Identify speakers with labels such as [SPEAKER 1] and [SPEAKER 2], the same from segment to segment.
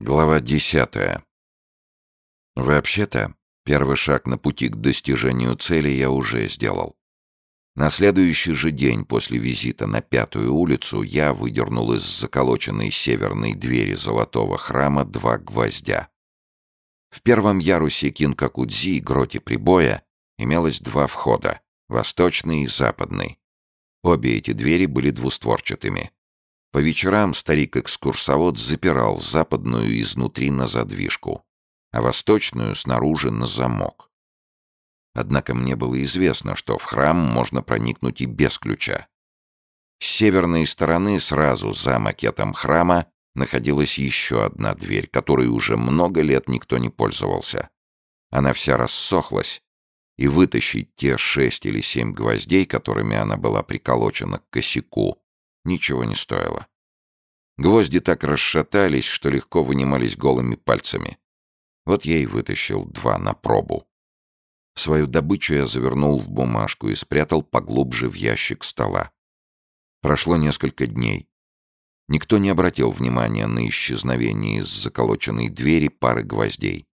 [SPEAKER 1] Глава 10. Вообще-то, первый шаг на пути к достижению цели я уже сделал. На следующий же день после визита на Пятую улицу я выдернул из заколоченной северной двери золотого храма два гвоздя. В первом ярусе Кинкакудзи, гроте прибоя, имелось два входа — восточный и западный. Обе эти двери были двустворчатыми — по вечерам старик-экскурсовод запирал западную изнутри на задвижку, а восточную снаружи на замок. Однако мне было известно, что в храм можно проникнуть и без ключа. С северной стороны сразу за макетом храма находилась еще одна дверь, которой уже много лет никто не пользовался. Она вся рассохлась, и вытащить те шесть или семь гвоздей, которыми она была приколочена к косяку, ничего не стоило. Гвозди так расшатались, что легко вынимались голыми пальцами. Вот я и вытащил два на пробу. Свою добычу я завернул в бумажку и спрятал поглубже в ящик стола. Прошло несколько дней. Никто не обратил внимания на исчезновение из заколоченной двери пары гвоздей.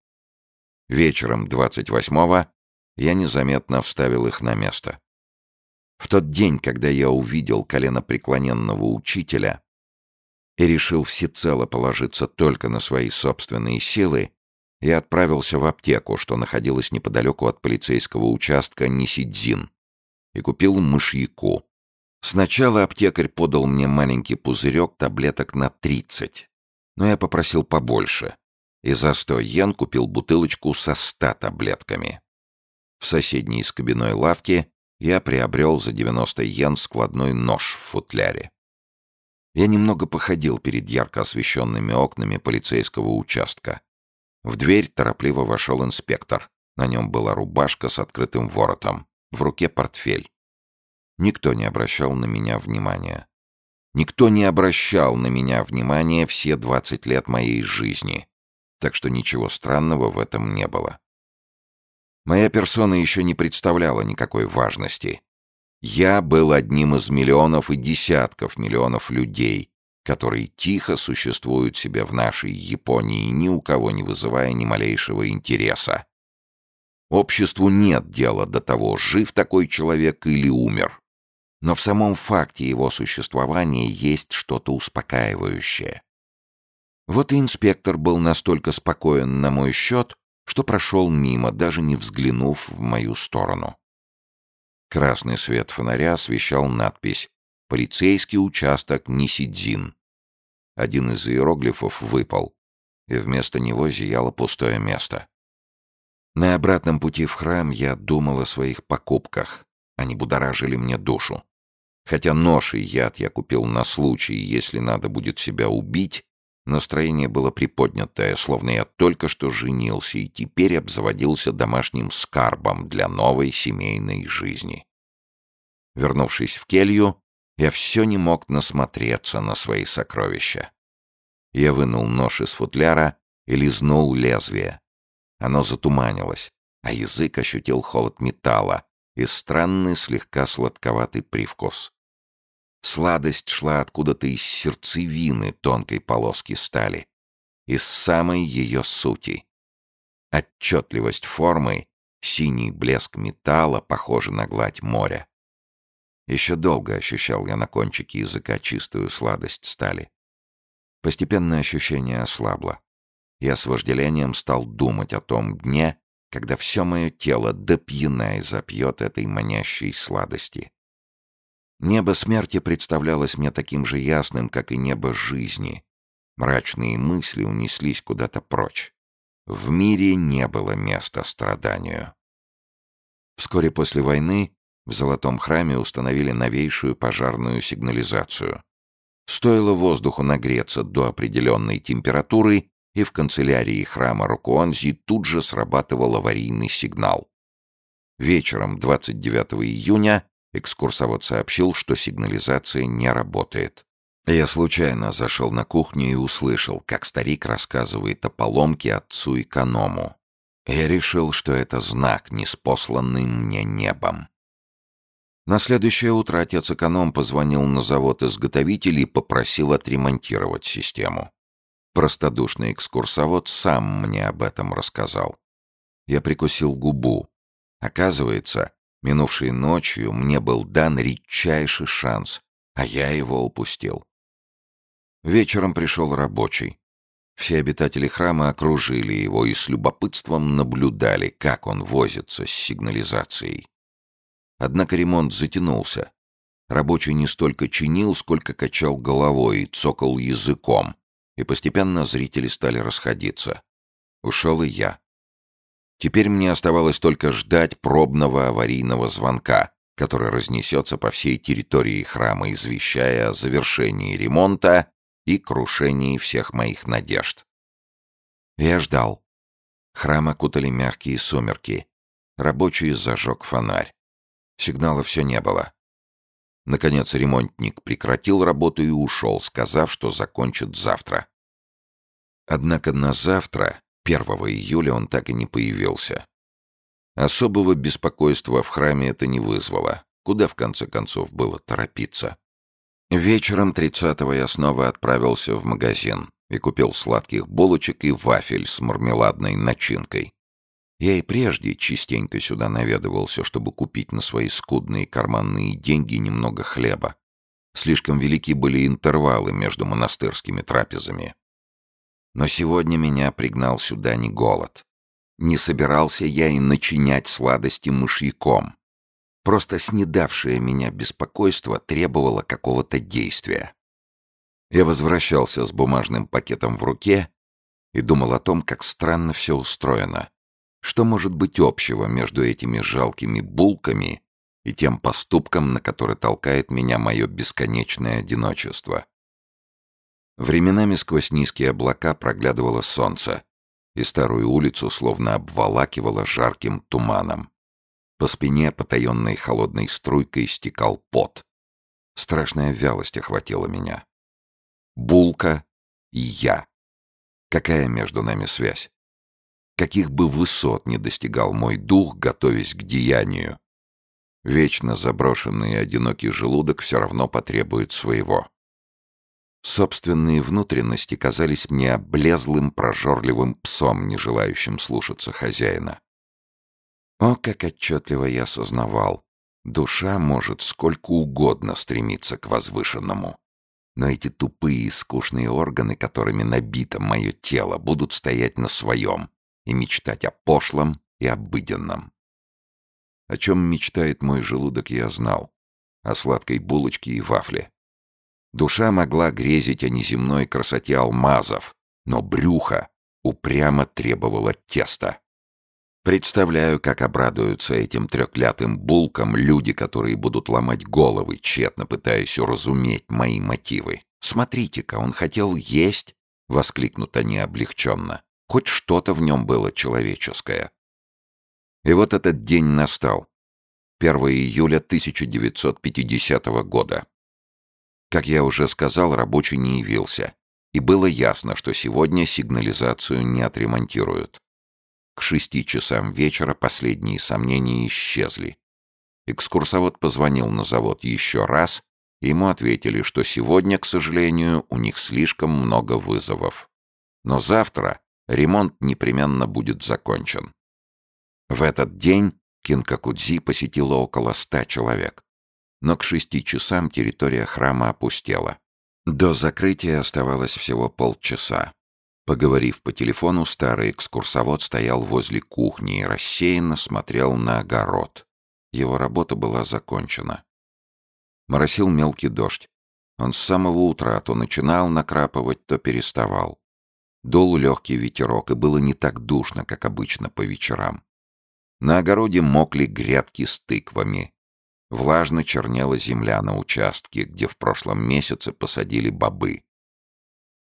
[SPEAKER 1] Вечером 28-го я незаметно вставил их на место. В тот день, когда я увидел колено преклоненного учителя и решил всецело положиться только на свои собственные силы, я отправился в аптеку, что находилась неподалеку от полицейского участка Нисидзин, и купил мышьяку. Сначала аптекарь подал мне маленький пузырек таблеток на 30, но я попросил побольше, и за 100 йен купил бутылочку со 100 таблетками. В соседней скобяной лавке я приобрел за 90 йен складной нож в футляре. Я немного походил перед ярко освещенными окнами полицейского участка. В дверь торопливо вошел инспектор. На нем была рубашка с открытым воротом, в руке портфель. Никто не обращал на меня внимания. Никто не обращал на меня внимания все 20 лет моей жизни, так что ничего странного в этом не было. Моя персона еще не представляла никакой важности. Я был одним из миллионов и десятков миллионов людей, которые тихо существуют себе в нашей Японии, ни у кого не вызывая ни малейшего интереса. Обществу нет дела до того, жив такой человек или умер. Но в самом факте его существования есть что-то успокаивающее. Вот и инспектор был настолько спокоен на мой счет, что прошел мимо, даже не взглянув в мою сторону. Красный свет фонаря освещал надпись «Полицейский участок Нисидзин». Один из иероглифов выпал, и вместо него зияло пустое место. На обратном пути в храм я думал о своих покупках. Они будоражили мне душу. Хотя нож и яд я купил на случай, если надо будет себя убить, Настроение было приподнятое, словно я только что женился и теперь обзаводился домашним скарбом для новой семейной жизни. Вернувшись в келью, я все не мог насмотреться на свои сокровища. Я вынул нож из футляра и лизнул лезвие. Оно затуманилось, а язык ощутил холод металла и странный слегка сладковатый привкус. Сладость шла откуда-то из сердцевины тонкой полоски стали, из самой ее сути. Отчетливость формы, синий блеск металла, похожий на гладь моря. Еще долго ощущал я на кончике языка чистую сладость стали. Постепенно ощущение ослабло. Я с вожделением стал думать о том дне, когда все мое тело допьяна и запьет этой манящей сладости. Небо смерти представлялось мне таким же ясным, как и небо жизни. Мрачные мысли унеслись куда-то прочь. В мире не было места страданию. Вскоре после войны в Золотом храме установили новейшую пожарную сигнализацию. Стоило воздуху нагреться до определенной температуры, и в канцелярии храма Рукуанзи тут же срабатывал аварийный сигнал. Вечером 29 июня Экскурсовод сообщил, что сигнализация не работает. Я случайно зашел на кухню и услышал, как старик рассказывает о поломке отцу эконому. Я решил, что это знак, неспосланный мне небом. На следующее утро отец-эконом позвонил на завод-изготовитель и попросил отремонтировать систему. Простодушный экскурсовод сам мне об этом рассказал. Я прикусил губу. Оказывается, Минувшей ночью мне был дан редчайший шанс, а я его упустил. Вечером пришел рабочий. Все обитатели храма окружили его и с любопытством наблюдали, как он возится с сигнализацией. Однако ремонт затянулся. Рабочий не столько чинил, сколько качал головой и цокал языком, и постепенно зрители стали расходиться. Ушел и я. Теперь мне оставалось только ждать пробного аварийного звонка, который разнесется по всей территории храма, извещая о завершении ремонта и крушении всех моих надежд. Я ждал. Храм окутали мягкие сумерки. Рабочий зажег фонарь. Сигнала все не было. Наконец ремонтник прекратил работу и ушел, сказав, что закончит завтра. Однако на завтра 1 июля он так и не появился. Особого беспокойства в храме это не вызвало. Куда, в конце концов, было торопиться? Вечером 30-го я снова отправился в магазин и купил сладких булочек и вафель с мармеладной начинкой. Я и прежде частенько сюда наведывался, чтобы купить на свои скудные карманные деньги немного хлеба. Слишком велики были интервалы между монастырскими трапезами. Но сегодня меня пригнал сюда не голод. Не собирался я и начинять сладости мышьяком. Просто снедавшее меня беспокойство требовало какого-то действия. Я возвращался с бумажным пакетом в руке и думал о том, как странно все устроено. Что может быть общего между этими жалкими булками и тем поступком, на который толкает меня мое бесконечное одиночество? Временами сквозь низкие облака проглядывало солнце, и старую улицу словно обволакивало жарким туманом. По спине, потаенной холодной струйкой, стекал пот. Страшная вялость охватила меня. Булка и я. Какая между нами связь? Каких бы высот не достигал мой дух, готовясь к деянию. Вечно заброшенный и одинокий желудок все равно потребует своего. Собственные внутренности казались мне облезлым, прожорливым псом, не желающим слушаться хозяина. О, как отчетливо я осознавал, душа может сколько угодно стремиться к возвышенному. Но эти тупые и скучные органы, которыми набито мое тело, будут стоять на своем и мечтать о пошлом и обыденном. О чем мечтает мой желудок, я знал. О сладкой булочке и вафле. Душа могла грезить о неземной красоте алмазов, но брюхо упрямо требовало теста. Представляю, как обрадуются этим трёклятым булкам люди, которые будут ломать головы, тщетно пытаясь уразуметь мои мотивы. «Смотрите-ка, он хотел есть!» — воскликнут они облегченно. Хоть что-то в нем было человеческое. И вот этот день настал. 1 июля 1950 года. Как я уже сказал, рабочий не явился, и было ясно, что сегодня сигнализацию не отремонтируют. К шести часам вечера последние сомнения исчезли. Экскурсовод позвонил на завод еще раз, и ему ответили, что сегодня, к сожалению, у них слишком много вызовов. Но завтра ремонт непременно будет закончен. В этот день Кинкакудзи посетило около ста человек но к шести часам территория храма опустела. До закрытия оставалось всего полчаса. Поговорив по телефону, старый экскурсовод стоял возле кухни и рассеянно смотрел на огород. Его работа была закончена. Моросил мелкий дождь. Он с самого утра то начинал накрапывать, то переставал. Дул легкий ветерок, и было не так душно, как обычно по вечерам. На огороде мокли грядки с тыквами, Влажно чернела земля на участке, где в прошлом месяце посадили бобы.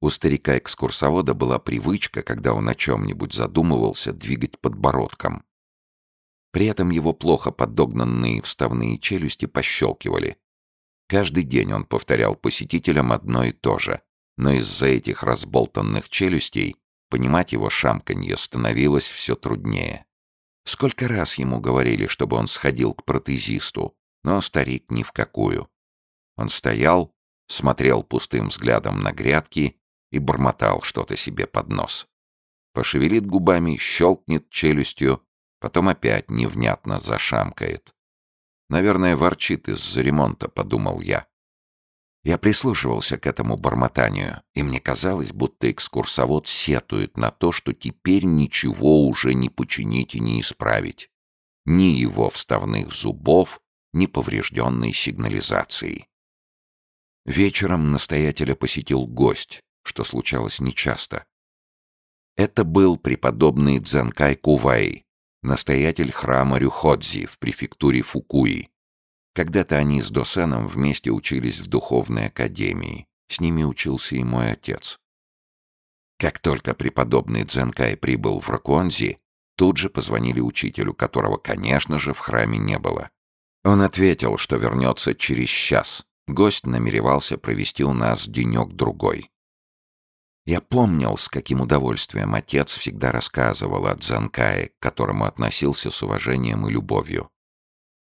[SPEAKER 1] У старика-экскурсовода была привычка, когда он о чем-нибудь задумывался, двигать подбородком. При этом его плохо подогнанные вставные челюсти пощелкивали. Каждый день он повторял посетителям одно и то же, но из-за этих разболтанных челюстей понимать его шамканье становилось все труднее. Сколько раз ему говорили, чтобы он сходил к протезисту, но старик ни в какую. Он стоял, смотрел пустым взглядом на грядки и бормотал что-то себе под нос. Пошевелит губами, щелкнет челюстью, потом опять невнятно зашамкает. «Наверное, ворчит из-за ремонта», — подумал я. Я прислушивался к этому бормотанию, и мне казалось, будто экскурсовод сетует на то, что теперь ничего уже не починить и не исправить. Ни его вставных зубов, неповрежденной сигнализацией. Вечером настоятеля посетил гость, что случалось нечасто. Это был преподобный Дзенкай Кувай, настоятель храма Рюходзи в префектуре Фукуи. Когда-то они с Досеном вместе учились в духовной академии. С ними учился и мой отец. Как только преподобный Дзенкай прибыл в Раконзи, тут же позвонили учителю, которого, конечно же, в храме не было. Он ответил, что вернется через час. Гость намеревался провести у нас денек-другой. Я помнил, с каким удовольствием отец всегда рассказывал о Дзанкае, к которому относился с уважением и любовью.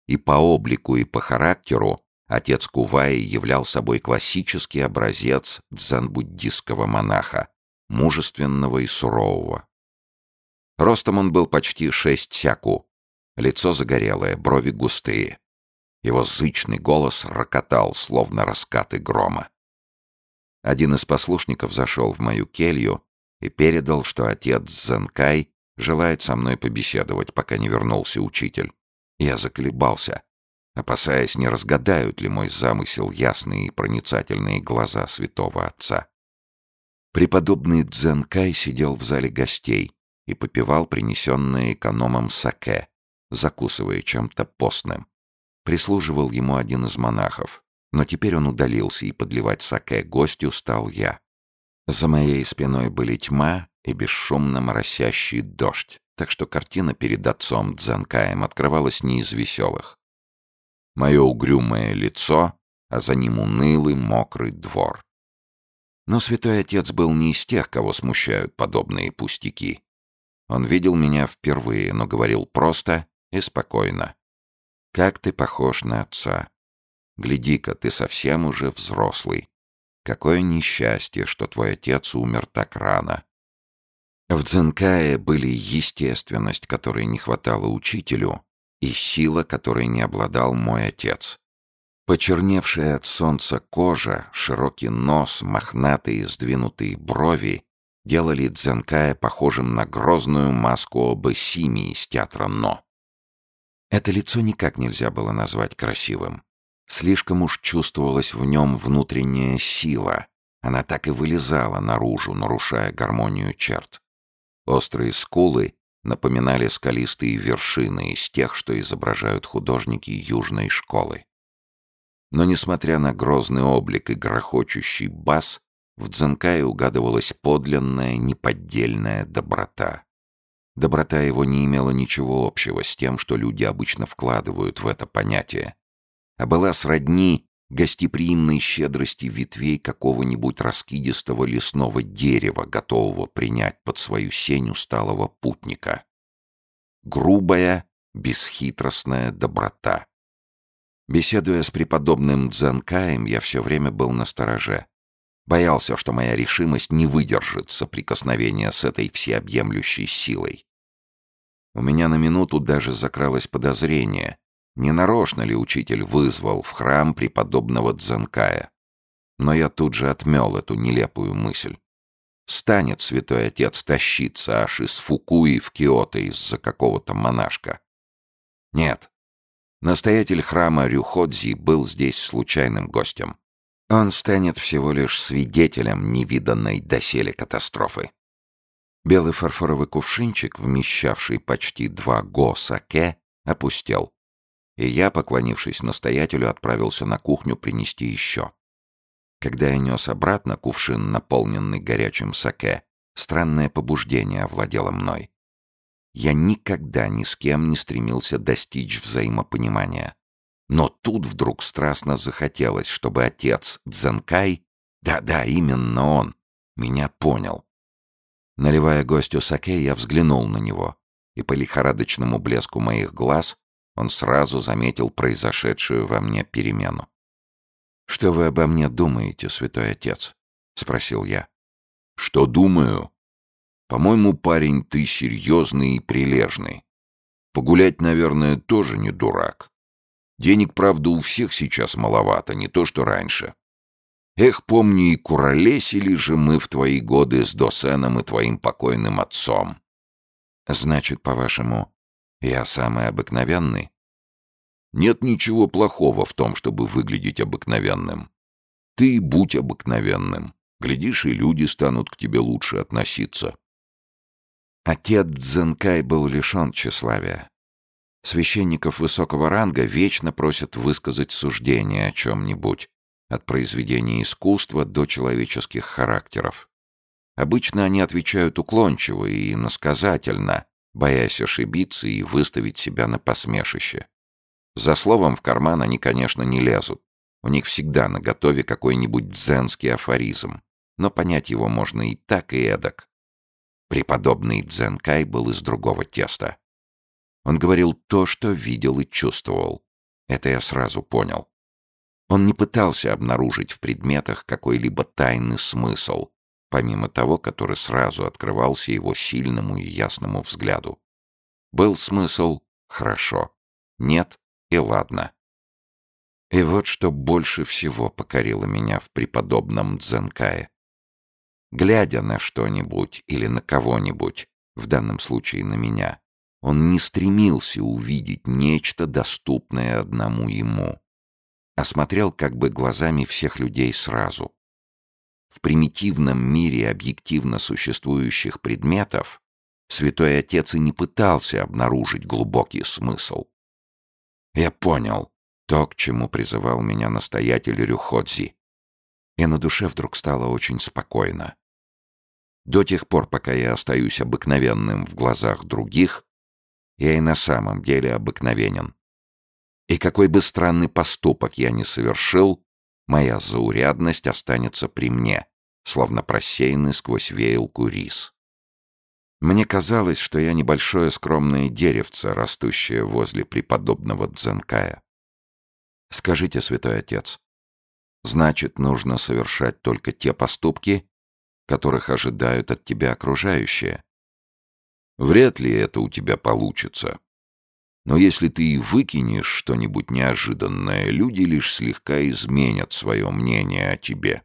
[SPEAKER 1] И по облику, и по характеру отец Куваи являл собой классический образец дзанбуддистского монаха, мужественного и сурового. Ростом он был почти шесть сяку, лицо загорелое, брови густые. Его зычный голос рокотал, словно раскаты грома. Один из послушников зашел в мою келью и передал, что отец Зенкай желает со мной побеседовать, пока не вернулся учитель. Я заколебался, опасаясь, не разгадают ли мой замысел ясные и проницательные глаза святого отца. Преподобный Дзенкай сидел в зале гостей и попивал принесенное экономом саке, закусывая чем-то постным. Прислуживал ему один из монахов, но теперь он удалился, и подливать саке гостю стал я. За моей спиной были тьма и бесшумно моросящий дождь, так что картина перед отцом Дзенкаем открывалась не из веселых. Мое угрюмое лицо, а за ним унылый мокрый двор. Но святой отец был не из тех, кого смущают подобные пустяки. Он видел меня впервые, но говорил просто и спокойно. Как ты похож на отца. Гляди-ка, ты совсем уже взрослый. Какое несчастье, что твой отец умер так рано. В Дзенкае были естественность, которой не хватало учителю, и сила, которой не обладал мой отец. Почерневшая от солнца кожа, широкий нос, мохнатые сдвинутые брови делали Дзенкая похожим на грозную маску оба Сими из театра «Но». Это лицо никак нельзя было назвать красивым. Слишком уж чувствовалась в нем внутренняя сила. Она так и вылезала наружу, нарушая гармонию черт. Острые скулы напоминали скалистые вершины из тех, что изображают художники южной школы. Но, несмотря на грозный облик и грохочущий бас, в Дзенкае угадывалась подлинная, неподдельная доброта. Доброта его не имела ничего общего с тем, что люди обычно вкладывают в это понятие, а была сродни гостеприимной щедрости ветвей какого-нибудь раскидистого лесного дерева, готового принять под свою сень усталого путника. Грубая, бесхитростная доброта. Беседуя с преподобным Дзенкаем, я все время был настороже. Боялся, что моя решимость не выдержит соприкосновения с этой всеобъемлющей силой. У меня на минуту даже закралось подозрение, не нарочно ли учитель вызвал в храм преподобного Дзенкая. Но я тут же отмел эту нелепую мысль. Станет святой отец тащиться аж из Фукуи в Киото из-за какого-то монашка. Нет. Настоятель храма Рюходзи был здесь случайным гостем. Он станет всего лишь свидетелем невиданной доселе катастрофы. Белый фарфоровый кувшинчик, вмещавший почти два го саке, опустел. И я, поклонившись настоятелю, отправился на кухню принести еще. Когда я нес обратно кувшин, наполненный горячим саке, странное побуждение овладело мной. Я никогда ни с кем не стремился достичь взаимопонимания. Но тут вдруг страстно захотелось, чтобы отец Дзенкай, да-да, именно он, меня понял. Наливая гостю саке, я взглянул на него, и по лихорадочному блеску моих глаз он сразу заметил произошедшую во мне перемену. «Что вы обо мне думаете, святой отец?» — спросил я. «Что думаю? По-моему, парень, ты серьезный и прилежный. Погулять, наверное, тоже не дурак. Денег, правда, у всех сейчас маловато, не то что раньше. Эх, помни, и куролесили же мы в твои годы с Досеном и твоим покойным отцом.
[SPEAKER 2] Значит, по-вашему, я самый обыкновенный?
[SPEAKER 1] Нет ничего плохого в том, чтобы выглядеть обыкновенным. Ты будь обыкновенным. Глядишь, и люди станут к тебе лучше относиться.
[SPEAKER 2] Отец Дзенкай был лишен тщеславия. Священников высокого ранга вечно просят высказать суждение о чем-нибудь, от произведений искусства до человеческих характеров. Обычно они отвечают уклончиво и насказательно, боясь ошибиться и выставить себя на посмешище. За словом в карман они, конечно, не лезут. У них всегда на готове какой-нибудь дзенский афоризм, но понять его можно и так, и эдак. Преподобный Дзенкай был из другого теста. Он говорил то, что видел и чувствовал. Это я сразу понял. Он не пытался обнаружить в предметах какой-либо тайный смысл, помимо того, который сразу открывался его сильному и ясному взгляду. Был смысл — хорошо. Нет — и ладно. И вот что больше всего покорило меня в преподобном Дзенкае. Глядя на что-нибудь или на кого-нибудь, в данном случае на меня, он не стремился увидеть нечто, доступное одному ему осмотрел как бы глазами всех людей сразу. В примитивном мире объективно существующих предметов Святой Отец и не пытался обнаружить глубокий смысл. Я понял то, к чему призывал меня настоятель Рюходзи. И на душе вдруг стало очень спокойно. До тех пор, пока я остаюсь обыкновенным в глазах других, я и на самом деле обыкновенен. И какой бы странный поступок я ни совершил, моя заурядность останется при мне, словно просеянный сквозь веялку рис. Мне казалось, что я небольшое скромное деревце, растущее возле преподобного Дзенкая. Скажите, святой отец, значит, нужно совершать только те поступки, которых ожидают от тебя окружающие? Вряд ли это у тебя получится, но если ты и выкинешь что-нибудь неожиданное, люди лишь слегка изменят свое мнение о тебе.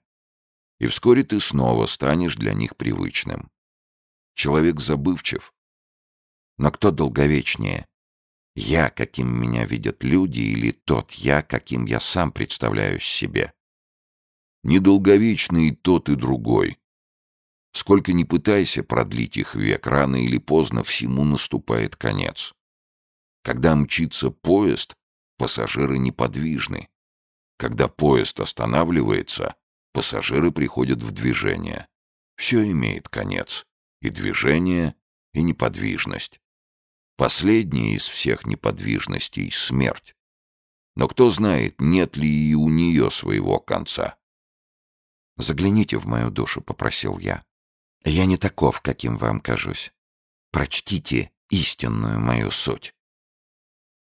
[SPEAKER 2] И вскоре ты снова станешь для них привычным. Человек забывчив. Но кто долговечнее? Я, каким меня видят люди, или тот я, каким я сам представляюсь себе? Недолговечный и тот, и другой. Сколько ни пытайся продлить их век, рано или поздно всему наступает конец. Когда мчится поезд, пассажиры неподвижны. Когда поезд останавливается, пассажиры приходят в движение. Все имеет конец. И движение, и неподвижность. Последняя из всех неподвижностей — смерть. Но кто знает, нет ли и у нее своего конца. «Загляните в мою душу», — попросил я. «Я не таков, каким вам кажусь. Прочтите истинную мою суть».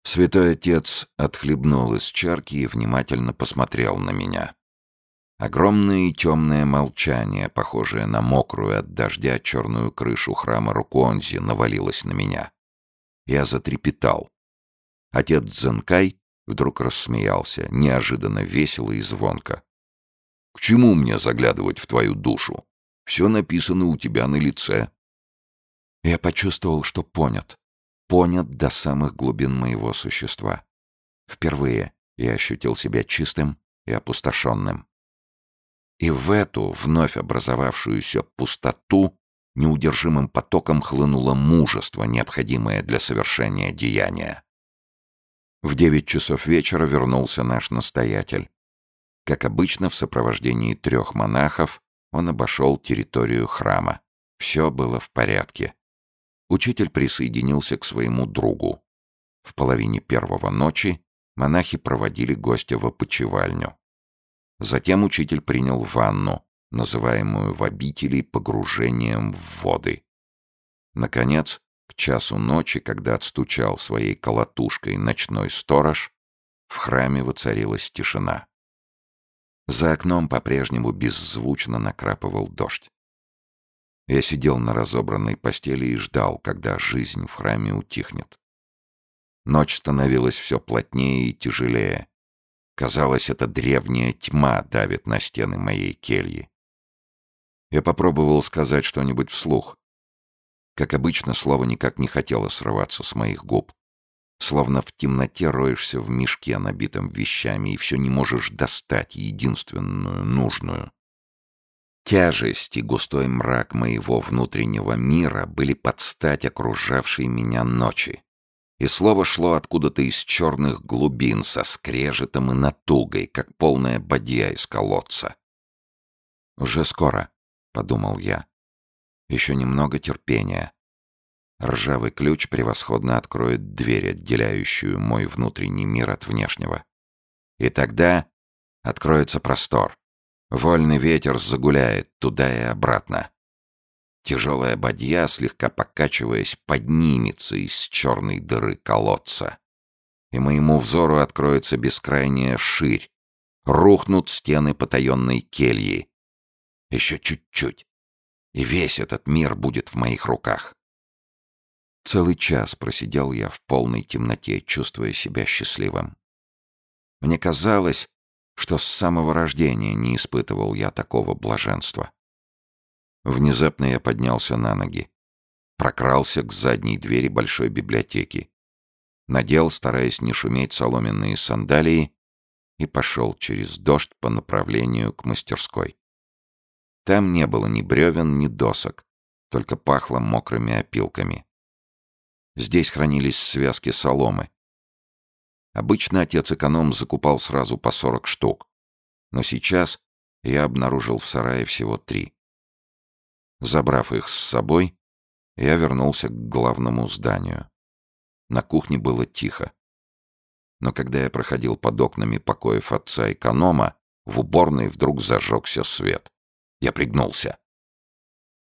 [SPEAKER 2] Святой отец отхлебнул из чарки и внимательно посмотрел на меня. Огромное и темное молчание, похожее на мокрую от дождя черную крышу храма Руконзи, навалилось на меня. Я затрепетал. Отец Дзенкай вдруг рассмеялся, неожиданно весело и звонко. «К чему мне заглядывать в твою душу? Все написано у тебя на лице». Я почувствовал, что понят понят до самых глубин моего существа. Впервые я ощутил себя чистым и опустошенным. И в эту вновь образовавшуюся пустоту неудержимым потоком хлынуло мужество, необходимое для совершения деяния. В девять часов вечера вернулся наш настоятель. Как обычно, в сопровождении трех монахов он обошел территорию храма. Все было в порядке. Учитель присоединился к своему другу. В половине первого ночи монахи проводили гостя в опочивальню. Затем учитель принял ванну, называемую в обители погружением в воды. Наконец, к часу ночи, когда отстучал своей колотушкой ночной сторож, в храме воцарилась тишина. За окном по-прежнему беззвучно накрапывал дождь. Я сидел на разобранной постели и ждал, когда жизнь в храме утихнет. Ночь становилась все плотнее и тяжелее. Казалось, эта древняя тьма давит на стены моей кельи. Я попробовал сказать что-нибудь вслух. Как обычно, слово никак не хотело срываться с моих губ. Словно в темноте роешься в мешке, набитом вещами, и все не можешь достать единственную, нужную. Тяжесть и густой мрак моего внутреннего мира были под стать окружавшей меня ночи. И слово шло откуда-то из черных глубин со скрежетом и натугой, как полная бадья из колодца. «Уже скоро», — подумал я. «Еще немного терпения». Ржавый ключ превосходно откроет дверь, отделяющую мой внутренний мир от внешнего. И тогда откроется простор. Вольный ветер загуляет туда и обратно. Тяжелая бадья, слегка покачиваясь, поднимется из черной дыры колодца. И моему взору откроется бескрайняя ширь. Рухнут стены потаенной кельи. Еще чуть-чуть. И весь этот мир будет в моих руках. Целый час просидел я в полной темноте, чувствуя себя счастливым. Мне казалось, что с самого рождения не испытывал я такого блаженства. Внезапно я поднялся на ноги, прокрался к задней двери большой библиотеки, надел, стараясь не шуметь, соломенные сандалии и пошел через дождь по направлению к мастерской. Там не было ни бревен, ни досок, только пахло мокрыми опилками. Здесь хранились связки соломы, Обычно отец-эконом закупал сразу по 40 штук. Но сейчас я обнаружил в сарае всего три. Забрав их с собой, я вернулся к главному зданию. На кухне было тихо. Но когда я проходил под окнами покоев отца-эконома, в уборной вдруг зажегся свет. Я пригнулся.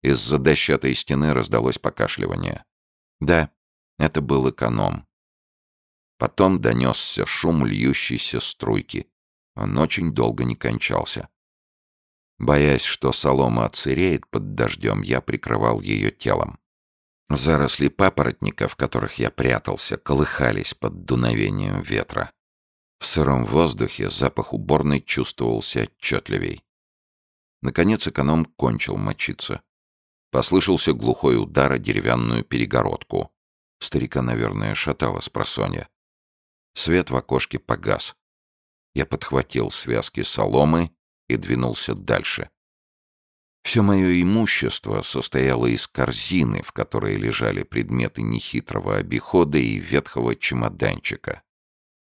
[SPEAKER 2] Из-за дощатой стены раздалось покашливание. Да, это был эконом. Потом донесся шум льющейся струйки. А Он очень долго не кончался. Боясь, что солома отсыреет под дождем, я прикрывал ее телом. Заросли папоротника, в которых я прятался, колыхались под дуновением ветра. В сыром воздухе запах уборной чувствовался отчетливей. Наконец эконом кончил мочиться. Послышался глухой удар о деревянную перегородку. Старика, наверное, шатало с просонья. Свет в окошке погас. Я подхватил связки соломы и двинулся дальше. Все мое имущество состояло из корзины, в которой лежали предметы нехитрого обихода и ветхого чемоданчика.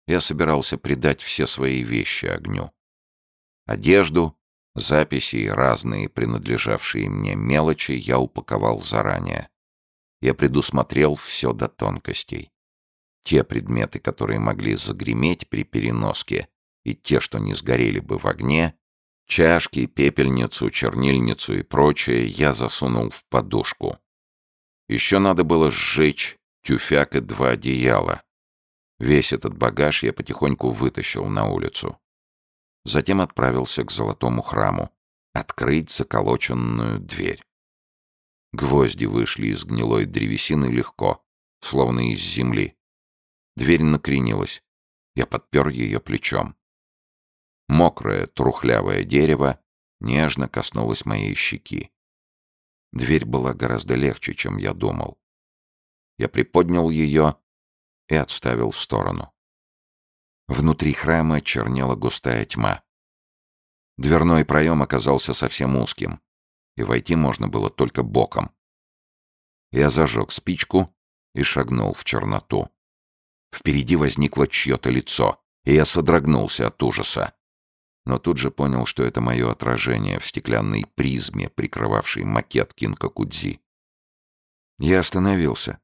[SPEAKER 2] Я собирался придать все свои вещи огню. Одежду, записи и разные принадлежавшие мне мелочи я упаковал заранее. Я предусмотрел все до тонкостей те предметы, которые могли загреметь при переноске, и те, что не сгорели бы в огне, чашки, пепельницу, чернильницу и прочее, я засунул в подушку. Еще надо было сжечь тюфяк и два одеяла. Весь этот багаж я потихоньку вытащил на улицу. Затем отправился к золотому храму, открыть заколоченную дверь. Гвозди вышли из гнилой древесины легко, словно из земли. Дверь накренилась. Я подпер ее плечом. Мокрое, трухлявое дерево нежно коснулось моей щеки. Дверь была гораздо легче, чем я думал. Я приподнял ее и отставил в сторону. Внутри храма чернела густая тьма. Дверной проем оказался совсем узким, и войти можно было только боком. Я зажег спичку и шагнул в черноту. Впереди возникло чье-то лицо, и я содрогнулся от ужаса. Но тут же понял, что это мое отражение в стеклянной призме, прикрывавшей макет Кинкакудзи. Я остановился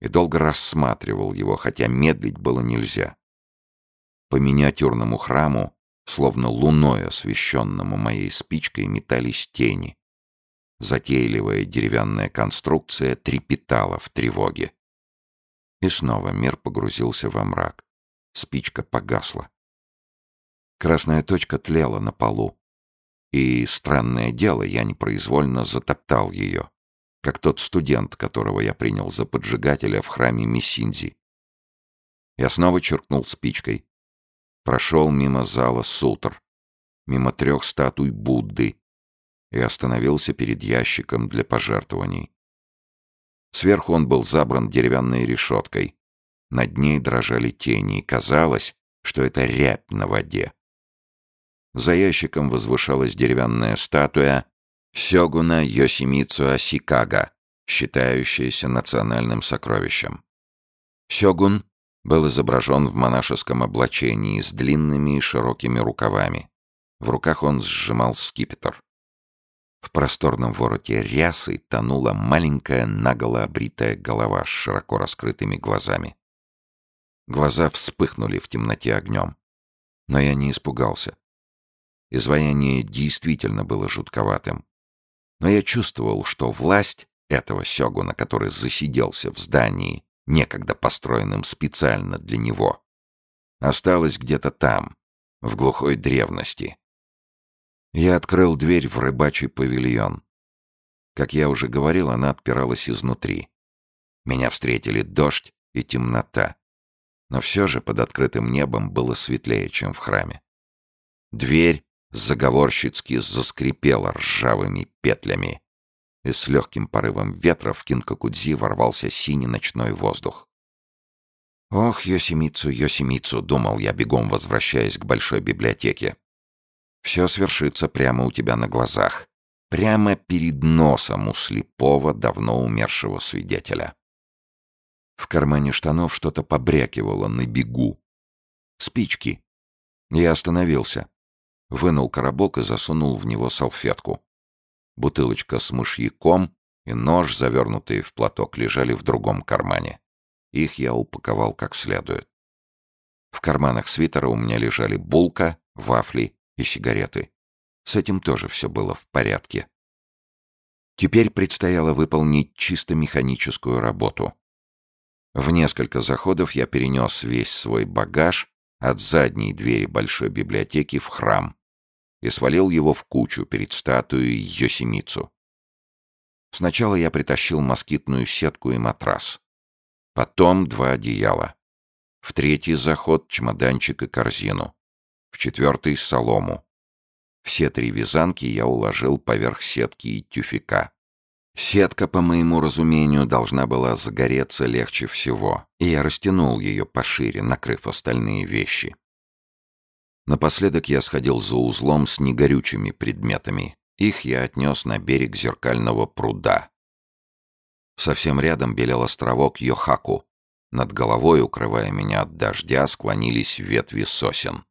[SPEAKER 2] и долго рассматривал его, хотя медлить было нельзя. По миниатюрному храму, словно луной освещенному моей спичкой, метались тени. Затейливая деревянная конструкция трепетала в тревоге. И снова мир погрузился во мрак. Спичка погасла. Красная точка тлела на полу. И, странное дело, я непроизвольно затоптал ее, как тот студент, которого я принял за поджигателя в храме Мессинзи. Я снова черкнул спичкой. Прошел мимо зала сутр, мимо трех статуй Будды и остановился перед ящиком для пожертвований. Сверху он был забран деревянной решеткой. Над ней дрожали тени, и казалось, что это рябь на воде. За ящиком возвышалась деревянная статуя Сёгуна Йосимицу Асикага, считающаяся национальным сокровищем. Сёгун был изображен в монашеском облачении с длинными и широкими рукавами. В руках он сжимал скипетр просторном вороте рясы тонула маленькая наголо обритая голова с широко раскрытыми глазами. Глаза вспыхнули в темноте огнем. Но я не испугался. Изваяние действительно было жутковатым. Но я чувствовал, что власть этого сёгуна, который засиделся в здании, некогда построенном специально для него, осталась где-то там, в глухой древности, я открыл дверь в рыбачий павильон. Как я уже говорил, она отпиралась изнутри. Меня встретили дождь и темнота. Но все же под открытым небом было светлее, чем в храме. Дверь заговорщицки заскрипела ржавыми петлями, и с легким порывом ветра в Кинкакудзи ворвался синий ночной воздух. «Ох, Йосимицу, Йосимицу!» — думал я, бегом возвращаясь к большой библиотеке. Все свершится прямо у тебя на глазах, прямо перед носом у слепого, давно умершего свидетеля. В кармане штанов что-то побрякивало на бегу. Спички. Я остановился. Вынул коробок и засунул в него салфетку. Бутылочка с мышьяком и нож, завернутые в платок, лежали в другом кармане. Их я упаковал как следует. В карманах свитера у меня лежали булка, вафли и сигареты. С этим тоже все было в порядке. Теперь предстояло выполнить чисто механическую работу. В несколько заходов я перенес весь свой багаж от задней двери большой библиотеки в храм и свалил его в кучу перед статуей Йосемицу. Сначала я притащил москитную сетку и матрас. Потом два одеяла. В третий заход чемоданчик и корзину в четвертой — солому. Все три вязанки я уложил поверх сетки и тюфика. Сетка, по моему разумению, должна была загореться легче всего, и я растянул ее пошире, накрыв остальные вещи. Напоследок я сходил за узлом с негорючими предметами. Их я отнес на берег зеркального пруда. Совсем рядом белел островок Йохаку. Над головой, укрывая меня от дождя, склонились ветви сосен.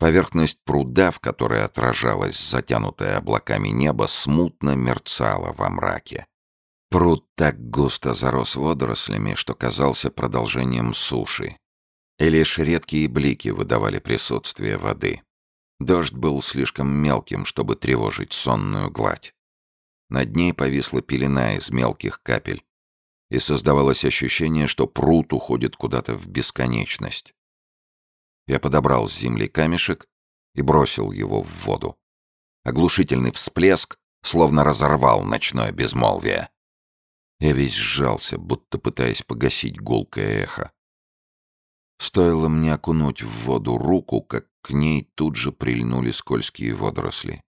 [SPEAKER 2] Поверхность пруда, в которой отражалось затянутое облаками небо, смутно мерцала во мраке. Пруд так густо зарос водорослями, что казался продолжением суши. И лишь редкие блики выдавали присутствие воды. Дождь был слишком мелким, чтобы тревожить сонную гладь. Над ней повисла пелена из мелких капель, и создавалось ощущение, что пруд уходит куда-то в бесконечность. Я подобрал с земли камешек и бросил его в воду. Оглушительный всплеск словно разорвал ночное безмолвие. Я весь сжался, будто пытаясь погасить гулкое эхо. Стоило мне окунуть в воду руку, как к ней тут же прильнули скользкие водоросли.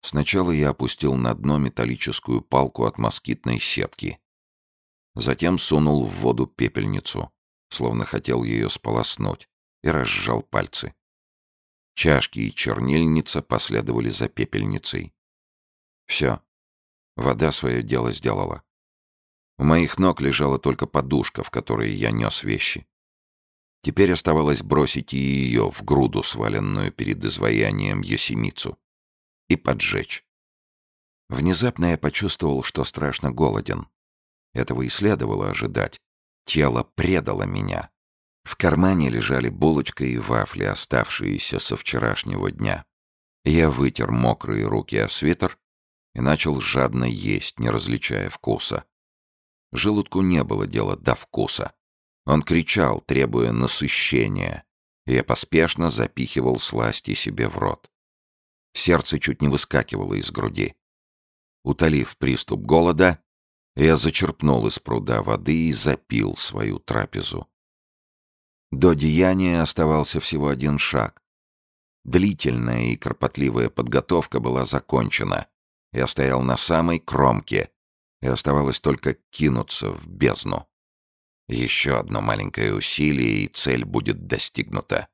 [SPEAKER 2] Сначала я опустил на дно металлическую палку от москитной сетки. Затем сунул в воду пепельницу, словно хотел ее сполоснуть и разжал пальцы. Чашки и чернильница последовали за пепельницей. Все. Вода свое дело сделала. У моих ног лежала только подушка, в которой я нес вещи. Теперь оставалось бросить и ее в груду, сваленную перед изваянием Есемицу, и поджечь. Внезапно я почувствовал, что страшно голоден. Этого и следовало ожидать. Тело предало меня. В кармане лежали булочка и вафли, оставшиеся со вчерашнего дня. Я вытер мокрые руки о свитер и начал жадно есть, не различая вкуса. Желудку не было дела до вкуса. Он кричал, требуя насыщения, и я поспешно запихивал сласти себе в рот. Сердце чуть не выскакивало из груди. Утолив приступ голода, я зачерпнул из пруда воды и запил свою трапезу. До деяния оставался всего один шаг. Длительная и кропотливая подготовка была закончена. Я стоял на самой кромке, и оставалось только кинуться в бездну. Еще одно маленькое усилие, и цель будет достигнута.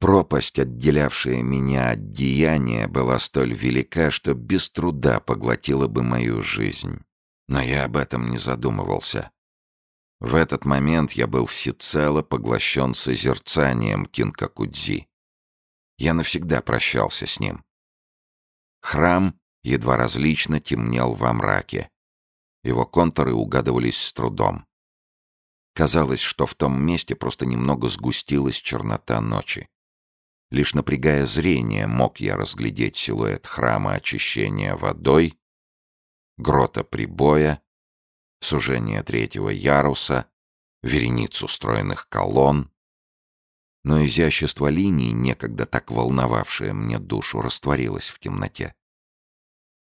[SPEAKER 2] Пропасть, отделявшая меня от деяния, была столь велика, что без труда поглотила бы мою жизнь. Но я об этом не задумывался. В этот момент я был всецело поглощен созерцанием Кинкакудзи. Я навсегда прощался с ним. Храм едва различно темнел во мраке. Его контуры угадывались с трудом. Казалось, что в том месте просто немного сгустилась чернота ночи. Лишь напрягая зрение, мог я разглядеть силуэт храма очищения водой, грота прибоя сужение третьего яруса, вереницу стройных колонн. Но изящество линий, некогда так волновавшее мне душу, растворилось в темноте.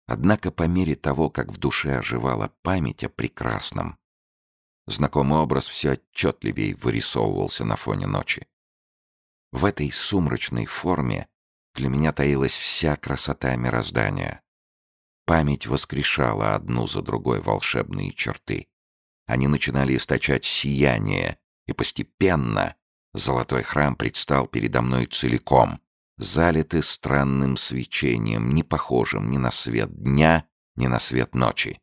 [SPEAKER 2] Однако по мере того, как в душе оживала память о прекрасном, знакомый образ все отчетливее вырисовывался на фоне ночи. В этой сумрачной форме для меня таилась вся красота мироздания, Память воскрешала одну за другой волшебные черты. Они начинали источать сияние, и постепенно золотой храм предстал передо мной целиком, залитый странным свечением, не похожим ни на свет дня, ни на свет ночи.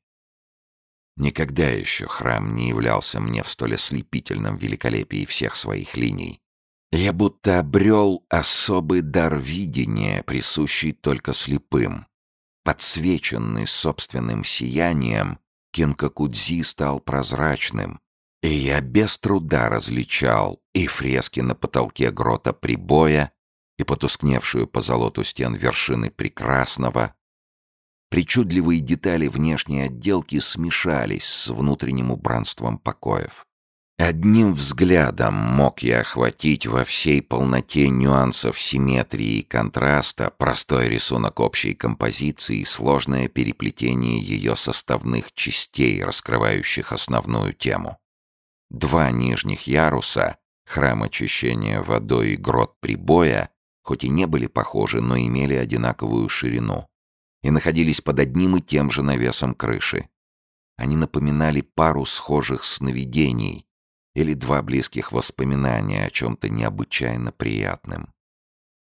[SPEAKER 2] Никогда еще храм не являлся мне в столь ослепительном великолепии всех своих линий. Я будто обрел особый дар видения, присущий только слепым. Подсвеченный собственным сиянием, Кинкакудзи стал прозрачным, и я без труда различал и фрески на потолке грота прибоя, и потускневшую по золоту стен вершины прекрасного. Причудливые детали внешней отделки смешались с внутренним убранством покоев. Одним взглядом мог я охватить во всей полноте нюансов симметрии и контраста простой рисунок общей композиции и сложное переплетение ее составных частей, раскрывающих основную тему. Два нижних яруса, храм очищения водой и грот прибоя, хоть и не были похожи, но имели одинаковую ширину и находились под одним и тем же навесом крыши. Они напоминали пару схожих сновидений — или два близких воспоминания о чем-то необычайно приятном.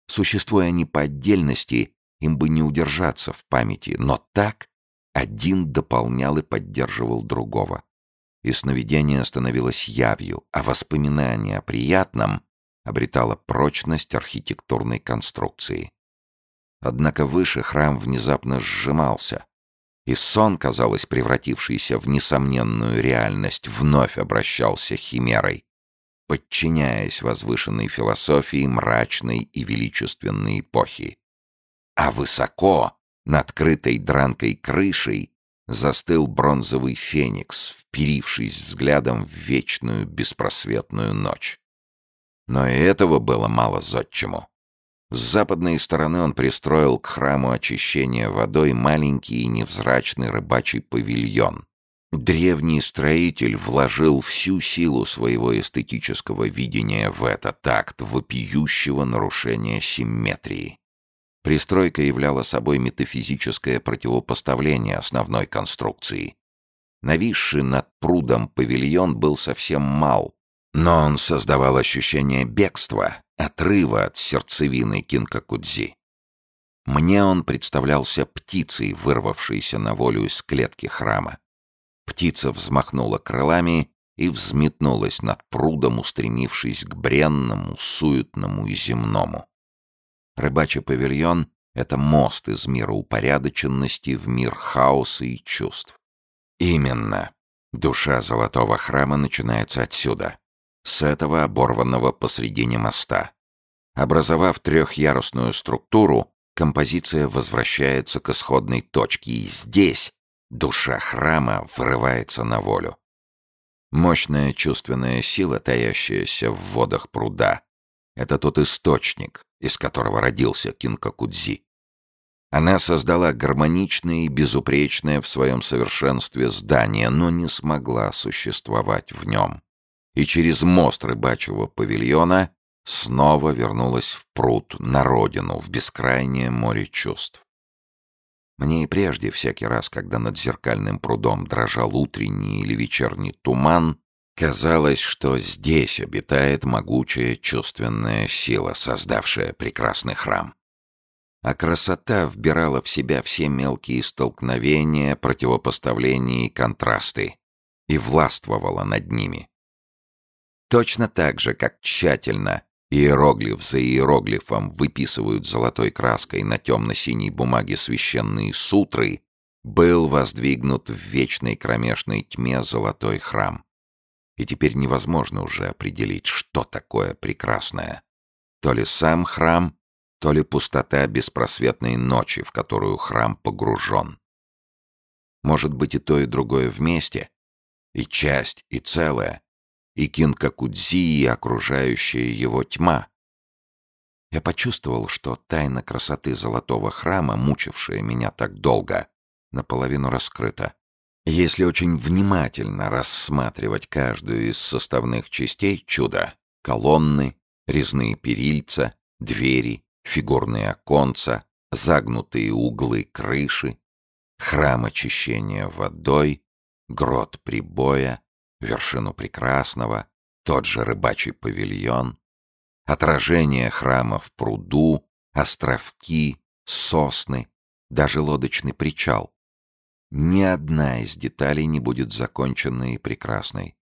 [SPEAKER 2] Существуя они по отдельности, им бы не удержаться в памяти, но так один дополнял и поддерживал другого. И сновидение становилось явью, а воспоминание о приятном обретало прочность архитектурной конструкции. Однако выше храм внезапно сжимался, и сон, казалось, превратившийся в несомненную реальность, вновь обращался химерой, подчиняясь возвышенной философии мрачной и величественной эпохи. А высоко, над крытой дранкой крышей, застыл бронзовый феникс, вперившись взглядом в вечную беспросветную ночь. Но и этого было мало зодчему. С западной стороны он пристроил к храму очищения водой маленький и невзрачный рыбачий павильон. Древний строитель вложил всю силу своего эстетического видения в этот акт вопиющего нарушения симметрии. Пристройка являла собой метафизическое противопоставление основной конструкции. Нависший над прудом павильон был совсем мал, но он создавал ощущение бегства, отрыва от сердцевины Кинкакудзи. Мне он представлялся птицей, вырвавшейся на волю из клетки храма. Птица взмахнула крылами и взметнулась над прудом, устремившись к бренному, суетному и земному. Рыбачий павильон — это мост из мира упорядоченности в мир хаоса и чувств. Именно. Душа золотого храма начинается отсюда — с этого оборванного посредине моста. Образовав трехъярусную структуру, композиция возвращается к исходной точке, и здесь душа храма вырывается на волю. Мощная чувственная сила, таящаяся в водах пруда, это тот источник, из которого родился Кинкакудзи.
[SPEAKER 1] Она создала гармоничное и безупречное в своем совершенстве здание, но не смогла существовать в нем и через мост рыбачьего павильона снова вернулась в пруд, на родину, в бескрайнее море чувств. Мне и прежде, всякий раз, когда над зеркальным прудом дрожал утренний или вечерний туман, казалось, что здесь обитает могучая чувственная сила, создавшая прекрасный храм. А красота вбирала в себя все мелкие столкновения, противопоставления и контрасты и властвовала над ними — Точно так же, как тщательно иероглиф за иероглифом выписывают золотой краской на темно-синей бумаге священные сутры, был воздвигнут в вечной кромешной тьме золотой храм. И теперь невозможно уже определить, что такое прекрасное. То ли сам храм, то ли пустота беспросветной ночи, в которую храм погружен. Может быть и то, и другое вместе, и часть, и целое, и Кинка Кудзи, и окружающая его тьма. Я почувствовал, что тайна красоты золотого храма, мучившая меня так долго, наполовину раскрыта. Если очень внимательно рассматривать каждую из составных частей чуда — колонны, резные перильца, двери, фигурные оконца, загнутые углы крыши, храм очищения водой, грот прибоя, вершину прекрасного, тот же рыбачий павильон, отражение храма в пруду, островки, сосны, даже лодочный причал. Ни одна из деталей не будет законченной и прекрасной.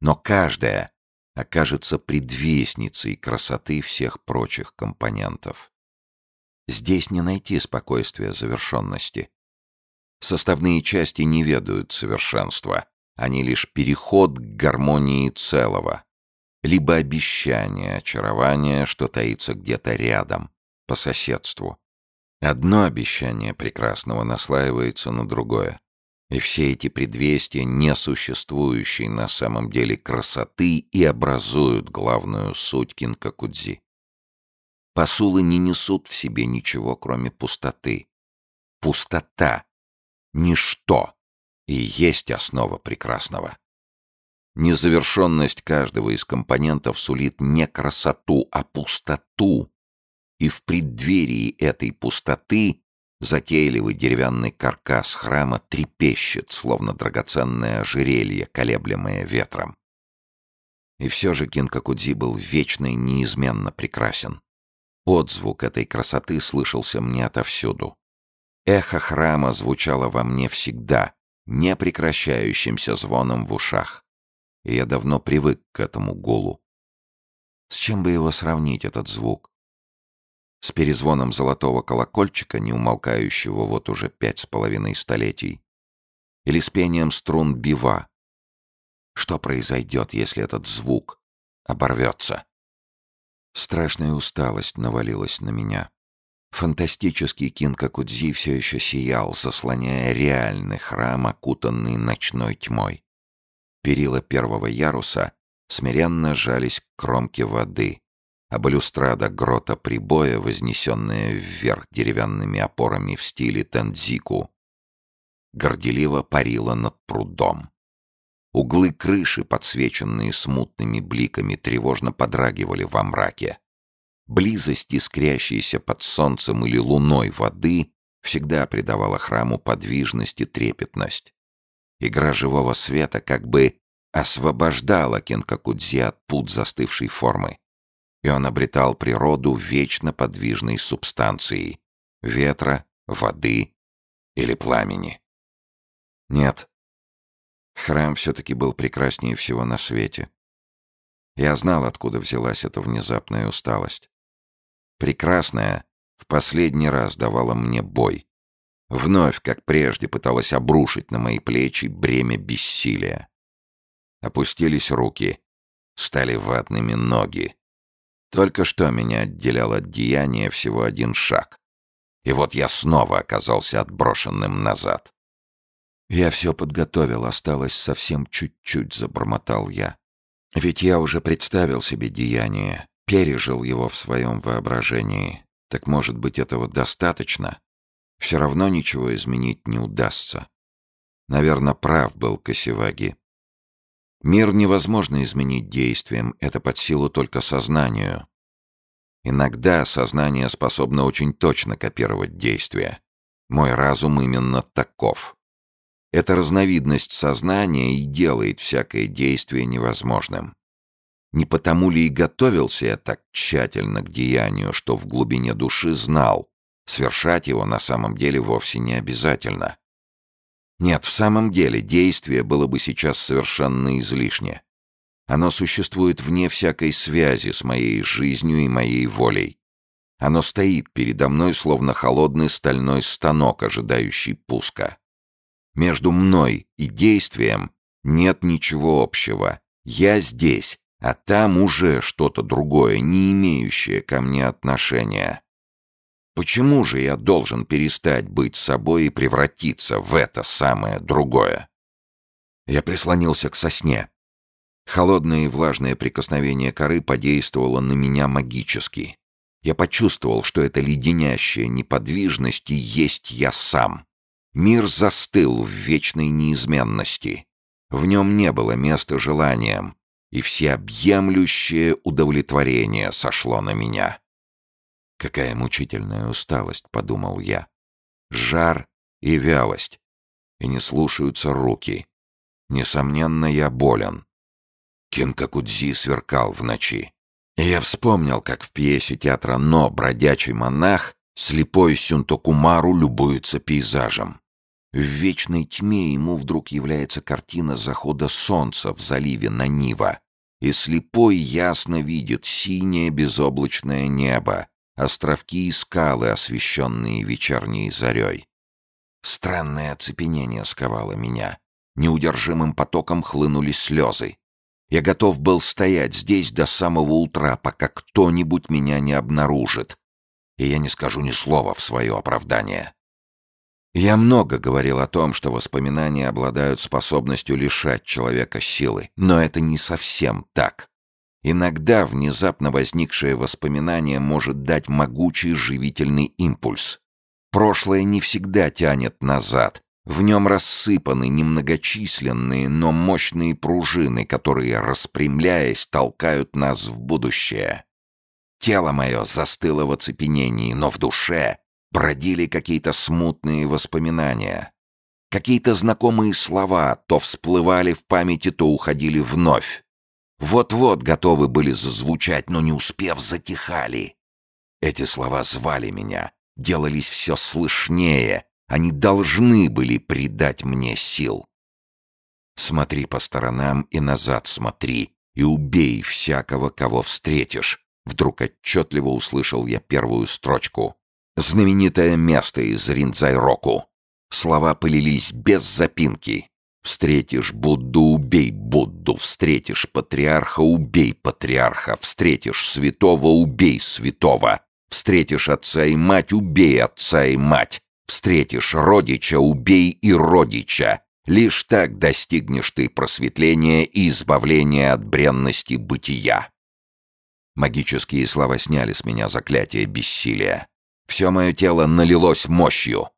[SPEAKER 1] Но каждая окажется предвестницей красоты всех прочих компонентов. Здесь не найти спокойствия завершенности. Составные части не ведают совершенства, они лишь переход к гармонии целого, либо обещание очарования, что таится где-то рядом, по соседству. Одно обещание прекрасного наслаивается на другое. И все эти предвестия несуществующей на самом деле красоты и образуют главную суть кинкакудзи. Посулы не несут в себе ничего, кроме пустоты. Пустота — ничто и есть основа прекрасного. Незавершенность каждого из компонентов сулит не красоту, а пустоту. И в преддверии этой пустоты затейливый деревянный каркас храма трепещет, словно драгоценное ожерелье, колеблемое ветром. И все же Кинкакудзи был вечно и неизменно прекрасен. Отзвук этой красоты слышался мне отовсюду. Эхо храма звучало во мне всегда, непрекращающимся звоном в ушах. И я давно привык к этому гулу. С чем бы его сравнить, этот звук? С перезвоном золотого колокольчика, не умолкающего вот уже пять с половиной столетий? Или с пением струн бива? Что произойдет, если этот звук оборвется? Страшная усталость навалилась на меня. Фантастический Кинка Кудзи все еще сиял, заслоняя реальный храм, окутанный ночной тьмой. Перила первого яруса смиренно жались к кромке воды, а балюстрада грота прибоя, вознесенная вверх деревянными опорами в стиле тензику, горделиво парила над прудом. Углы крыши, подсвеченные смутными бликами, тревожно подрагивали во мраке близость искрящейся под солнцем или луной воды всегда придавала храму подвижность и трепетность. Игра живого света как бы освобождала Кенкакудзи от пут застывшей формы, и он обретал природу вечно подвижной субстанции — ветра, воды или пламени. Нет, храм все-таки был прекраснее всего на свете. Я знал, откуда взялась эта внезапная усталость прекрасная, в последний раз давала мне бой. Вновь, как прежде, пыталась обрушить на мои плечи бремя бессилия. Опустились руки, стали ватными ноги. Только что меня отделял от деяния всего один шаг. И вот я снова оказался отброшенным назад. «Я все подготовил, осталось совсем чуть-чуть», — забормотал я. «Ведь я уже представил себе деяние, пережил его в своем воображении. Так может быть этого достаточно?
[SPEAKER 2] Все равно ничего изменить не удастся. Наверное, прав был Косеваги. Мир невозможно изменить действием, это под силу только сознанию. Иногда сознание способно очень точно копировать действия. Мой разум именно таков. Эта разновидность сознания и делает всякое действие невозможным не потому ли и готовился я так тщательно к деянию, что в глубине души знал, совершать его на самом деле вовсе не обязательно. Нет, в самом деле действие было бы сейчас совершенно излишне. Оно существует вне всякой связи с моей жизнью и моей волей. Оно стоит передо мной, словно холодный стальной станок, ожидающий пуска. Между мной и действием нет ничего общего. Я здесь, а там уже что-то другое, не имеющее ко мне отношения. Почему же я должен перестать быть собой и превратиться в это самое другое? Я прислонился к сосне. Холодное и влажное прикосновение коры подействовало на меня магически. Я почувствовал, что эта леденящая неподвижность и есть я сам. Мир застыл в вечной неизменности. В нем не было места желаниям, и всеобъемлющее удовлетворение сошло на меня. «Какая мучительная усталость», — подумал я. «Жар и вялость. И не слушаются руки. Несомненно, я болен». Кинкакудзи сверкал в ночи. И я вспомнил, как в пьесе театра «Но» бродячий монах слепой Сюнтокумару любуется пейзажем. В вечной тьме ему вдруг является картина захода солнца в заливе на Нива, и слепой ясно видит синее безоблачное небо, островки и скалы, освещенные вечерней зарей. Странное оцепенение сковало меня. Неудержимым потоком хлынули слезы. Я готов был стоять здесь до самого утра, пока кто-нибудь меня не обнаружит. И я не скажу ни слова в свое оправдание. Я много говорил о том, что воспоминания обладают способностью лишать человека силы, но это не совсем так. Иногда внезапно возникшее воспоминание может дать могучий живительный импульс. Прошлое не всегда тянет назад. В нем рассыпаны немногочисленные, но мощные пружины, которые, распрямляясь, толкают нас в будущее. Тело мое застыло в оцепенении, но в душе бродили какие-то смутные воспоминания. Какие-то знакомые слова то всплывали в памяти, то уходили вновь. Вот-вот готовы были зазвучать, но не успев, затихали. Эти слова звали меня, делались все слышнее, они должны были придать мне сил. Смотри по сторонам и назад смотри, и убей всякого, кого встретишь. Вдруг отчетливо услышал я первую строчку знаменитое место из Ринцайроку. Слова полились без запинки. Встретишь Будду — убей Будду, встретишь патриарха — убей патриарха, встретишь святого — убей святого, встретишь отца и мать — убей отца и мать, встретишь родича — убей и родича. Лишь так достигнешь ты просветления и избавления от бренности бытия. Магические слова сняли с меня заклятие бессилия. Все мое тело налилось мощью.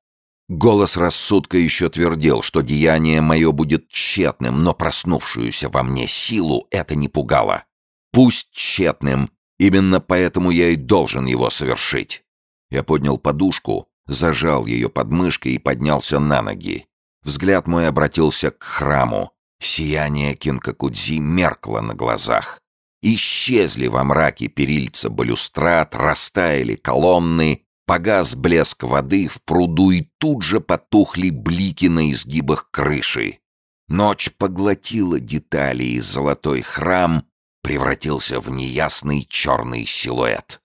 [SPEAKER 2] Голос рассудка еще твердил, что деяние мое будет тщетным, но проснувшуюся во мне силу это не пугало. Пусть тщетным, именно поэтому я и должен его совершить. Я поднял подушку, зажал ее под мышкой и поднялся на ноги. Взгляд мой обратился к храму. Сияние Кинкакудзи меркло на глазах. Исчезли во мраке перильца балюстрат, растаяли колонны, Погас блеск воды в пруду, и тут же потухли блики на изгибах крыши. Ночь поглотила детали, и золотой храм превратился в неясный черный силуэт.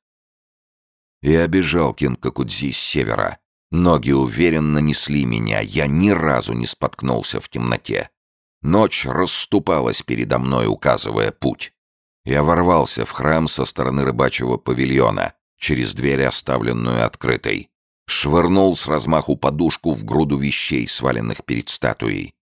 [SPEAKER 2] Я бежал Кинкакудзи с севера. Ноги уверенно несли меня, я ни разу не споткнулся в темноте. Ночь расступалась передо мной, указывая путь. Я ворвался в храм со стороны рыбачьего павильона через дверь, оставленную открытой. Швырнул с размаху подушку в груду вещей, сваленных перед статуей.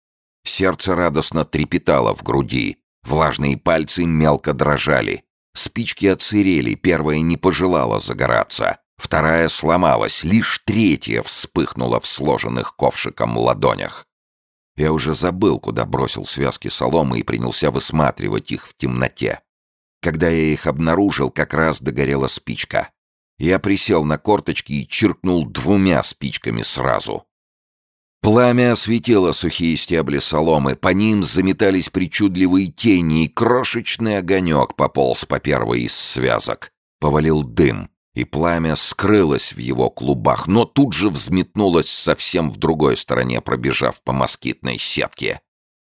[SPEAKER 2] Сердце радостно трепетало в груди, влажные пальцы мелко дрожали. Спички отсырели, первая не пожелала загораться,
[SPEAKER 1] вторая сломалась, лишь третья вспыхнула в сложенных ковшиком ладонях. Я уже забыл, куда бросил связки соломы и принялся высматривать их в темноте. Когда я их обнаружил, как раз догорела спичка. Я присел на корточки и чиркнул двумя спичками сразу. Пламя осветило сухие стебли соломы, по ним заметались причудливые тени, и крошечный огонек пополз по первой из связок. Повалил дым, и пламя скрылось в его клубах, но тут же взметнулось совсем в другой стороне, пробежав по москитной сетке.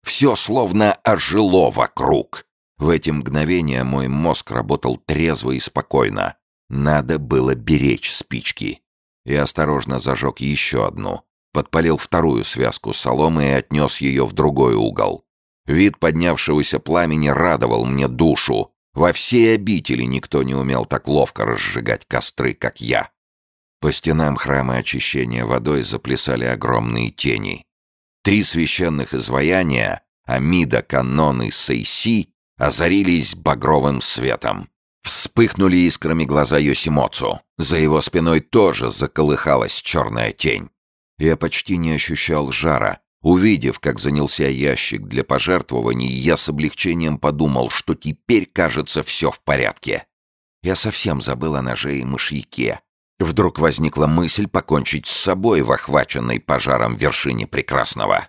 [SPEAKER 1] Все словно ожило вокруг. В эти мгновения мой мозг работал трезво и спокойно. Надо было беречь спички. и осторожно зажег еще одну, подпалил вторую связку соломы и отнес ее в другой угол. Вид поднявшегося пламени радовал мне душу. Во всей обители никто не умел так ловко разжигать костры, как я. По стенам храма очищения водой заплясали огромные тени. Три священных изваяния — Амида, Канон и Сейси — озарились багровым светом. Вспыхнули искрами глаза Йосимоцу. За его спиной тоже заколыхалась черная тень. Я почти не ощущал жара. Увидев, как занялся ящик для пожертвований, я с облегчением подумал, что теперь, кажется, все в порядке. Я совсем забыл о ноже и мышьяке. Вдруг возникла мысль покончить с собой в охваченной пожаром вершине прекрасного.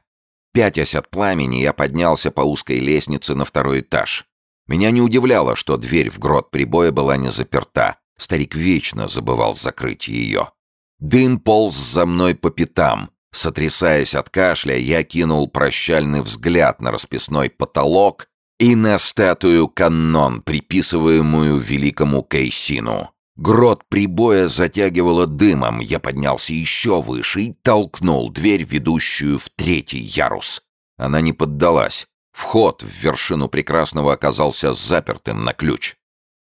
[SPEAKER 1] Пятясь от пламени, я поднялся по узкой лестнице на второй этаж. Меня не удивляло, что дверь в грот прибоя была не заперта. Старик вечно забывал закрыть ее. Дым полз за мной по пятам. Сотрясаясь от кашля, я кинул прощальный взгляд на расписной потолок и на статую каннон, приписываемую великому Кейсину. Грот прибоя затягивало дымом, я поднялся еще выше и толкнул дверь, ведущую в третий ярус. Она не поддалась. Вход в вершину прекрасного оказался запертым на ключ.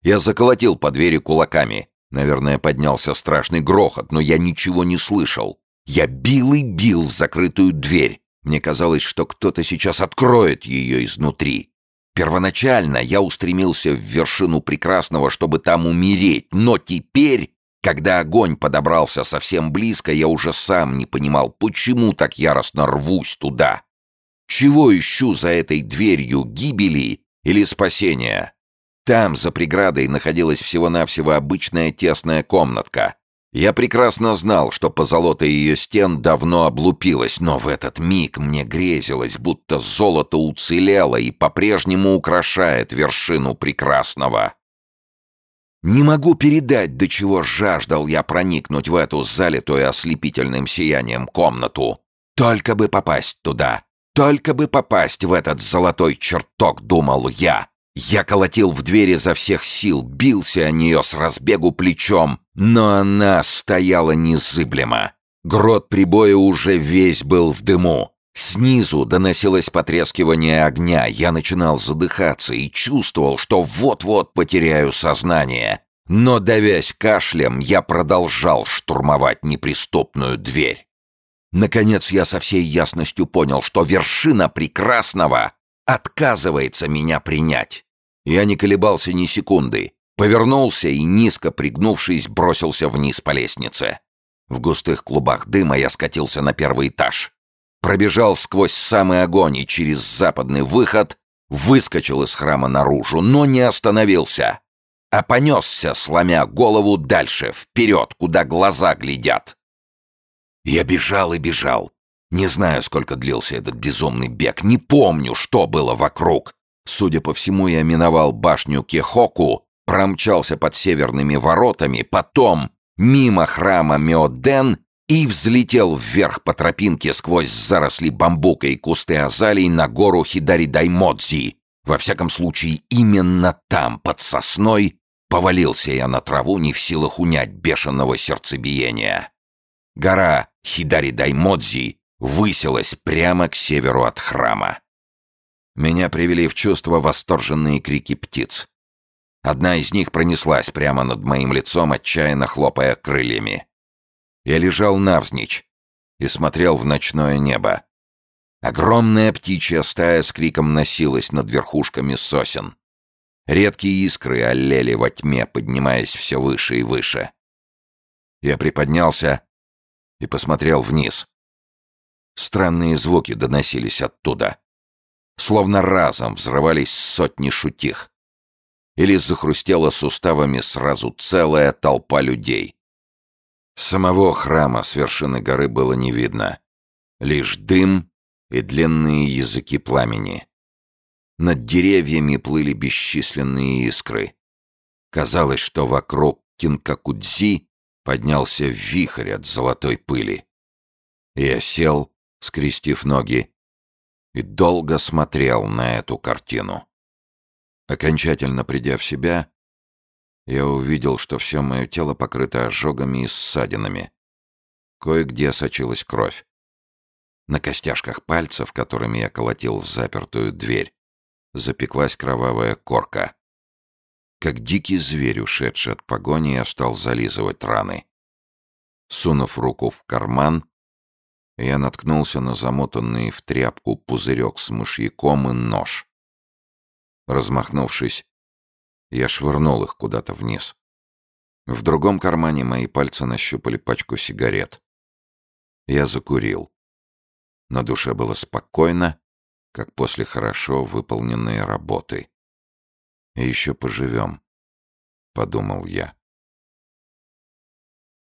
[SPEAKER 1] Я заколотил по двери кулаками. Наверное, поднялся страшный грохот, но я ничего не слышал. Я бил и бил в закрытую дверь. Мне казалось, что кто-то сейчас откроет ее изнутри. Первоначально я устремился в вершину прекрасного, чтобы там умереть, но теперь, когда огонь подобрался совсем близко, я уже сам не понимал, почему так яростно рвусь туда. Чего ищу за этой дверью гибели или спасения? Там, за преградой, находилась всего-навсего обычная тесная комнатка. Я прекрасно знал, что позолота ее стен давно облупилась, но в этот миг мне грезилось, будто золото уцелело и по-прежнему украшает вершину прекрасного. Не могу передать, до чего жаждал я проникнуть в эту залитую ослепительным сиянием комнату. Только бы попасть туда, только бы попасть в этот золотой чертог, думал я. Я колотил в двери за всех сил, бился о нее с разбегу плечом, но она стояла незыблемо. Грот прибоя уже весь был в дыму. Снизу доносилось потрескивание огня, я начинал задыхаться и чувствовал, что вот-вот потеряю сознание. Но, давясь кашлем, я продолжал штурмовать неприступную дверь. Наконец я со всей ясностью понял, что вершина прекрасного отказывается меня принять. Я не колебался ни секунды, повернулся и, низко пригнувшись, бросился вниз по лестнице. В густых клубах дыма я скатился на первый этаж. Пробежал сквозь самый огонь и через западный выход выскочил из храма наружу, но не остановился, а понесся, сломя голову дальше, вперед, куда глаза глядят. Я бежал и бежал. Не знаю, сколько длился этот безумный бег, не помню, что было вокруг. Судя по всему, я миновал башню Кехоку, промчался под северными воротами, потом мимо храма Меоден и взлетел вверх по тропинке сквозь заросли бамбука и кусты азалий на гору Хидари-Даймодзи. Во всяком случае, именно там, под сосной, повалился я на траву, не в силах унять бешеного сердцебиения. Гора Хидари-Даймодзи высилась прямо к северу от храма. Меня привели в чувство восторженные крики птиц. Одна из них пронеслась прямо над моим лицом, отчаянно хлопая крыльями. Я лежал навзничь и смотрел в ночное небо. Огромная птичья стая с криком носилась над верхушками сосен. Редкие искры олели во тьме, поднимаясь все выше и выше. Я приподнялся и посмотрел вниз. Странные звуки доносились оттуда. Словно разом взрывались сотни шутих. Или захрустела суставами сразу целая толпа людей. Самого храма с вершины горы было не видно. Лишь дым и длинные языки пламени. Над деревьями плыли бесчисленные искры. Казалось, что вокруг Кинкакудзи поднялся вихрь от золотой пыли. Я сел, скрестив ноги, и долго смотрел на эту картину. Окончательно придя в себя, я увидел, что все мое тело покрыто ожогами и ссадинами. Кое-где сочилась кровь. На костяшках пальцев, которыми я колотил в запертую дверь, запеклась кровавая корка как дикий зверь, ушедший от погони, я стал зализывать раны. Сунув руку в карман, я наткнулся на замотанный в тряпку пузырек с мышьяком и нож. Размахнувшись, я швырнул их куда-то вниз. В другом кармане мои пальцы нащупали пачку сигарет. Я закурил. На душе было спокойно, как после хорошо выполненной работы еще поживем», — подумал я.